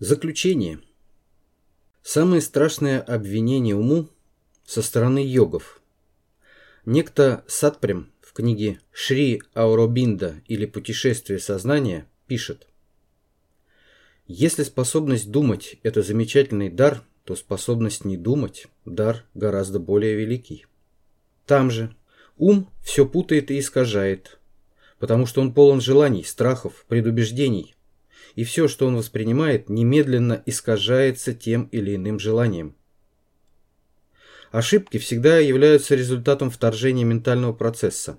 Заключение. Самое страшное обвинение уму со стороны йогов. Некто Сатпрем в книге Шри Ауробинда или «Путешествие сознания» пишет Если способность думать – это замечательный дар, то способность не думать – дар гораздо более великий. Там же ум все путает и искажает, потому что он полон желаний, страхов, предубеждений, и все, что он воспринимает, немедленно искажается тем или иным желанием. Ошибки всегда являются результатом вторжения ментального процесса.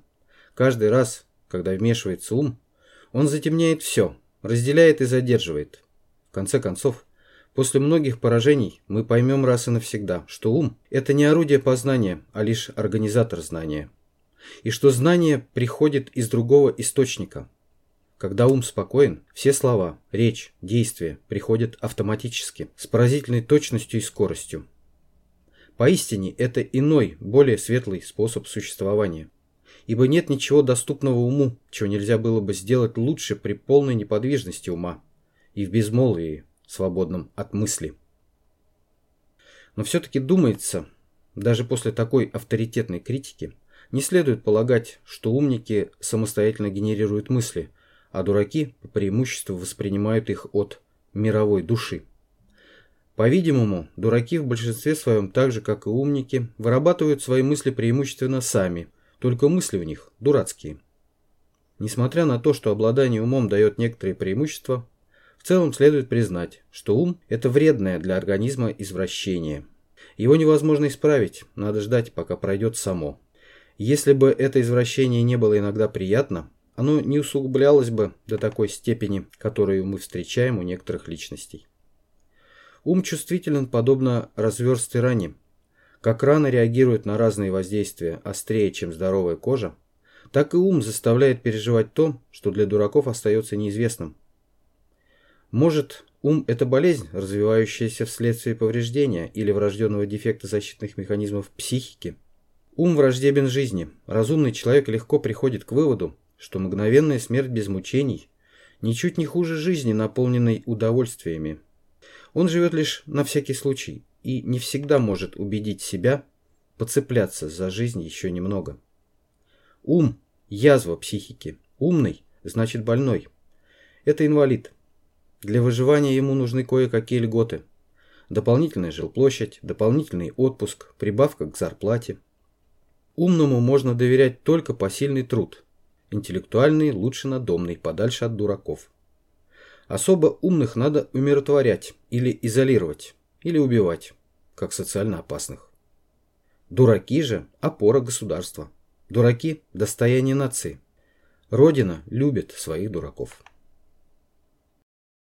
Каждый раз, когда вмешивается ум, он затемняет все, разделяет и задерживает. В конце концов, после многих поражений мы поймем раз и навсегда, что ум – это не орудие познания, а лишь организатор знания. И что знание приходит из другого источника – когда ум спокоен, все слова, речь, действия приходят автоматически, с поразительной точностью и скоростью. Поистине это иной, более светлый способ существования. Ибо нет ничего доступного уму, чего нельзя было бы сделать лучше при полной неподвижности ума и в безмолвии, свободном от мысли. Но все-таки думается, даже после такой авторитетной критики, не следует полагать, что умники самостоятельно генерируют мысли – а дураки по преимуществу воспринимают их от мировой души. По-видимому, дураки в большинстве своем, так же как и умники, вырабатывают свои мысли преимущественно сами, только мысли у них дурацкие. Несмотря на то, что обладание умом дает некоторые преимущества, в целом следует признать, что ум – это вредное для организма извращение. Его невозможно исправить, надо ждать, пока пройдет само. Если бы это извращение не было иногда приятно, оно не усугублялось бы до такой степени, которую мы встречаем у некоторых личностей. Ум чувствителен подобно разверстой ране. Как рана реагирует на разные воздействия острее, чем здоровая кожа, так и ум заставляет переживать то, что для дураков остается неизвестным. Может, ум – это болезнь, развивающаяся вследствие повреждения или врожденного дефекта защитных механизмов психики? Ум враждебен жизни. Разумный человек легко приходит к выводу, что мгновенная смерть без мучений ничуть не хуже жизни, наполненной удовольствиями. Он живет лишь на всякий случай и не всегда может убедить себя поцепляться за жизнь еще немного. Ум – язва психики. Умный – значит больной. Это инвалид. Для выживания ему нужны кое-какие льготы. Дополнительная жилплощадь, дополнительный отпуск, прибавка к зарплате. Умному можно доверять только посильный труд – Интеллектуальный лучше надомный, подальше от дураков. Особо умных надо умиротворять или изолировать, или убивать, как социально опасных. Дураки же – опора государства. Дураки – достояние нации. Родина любит своих дураков.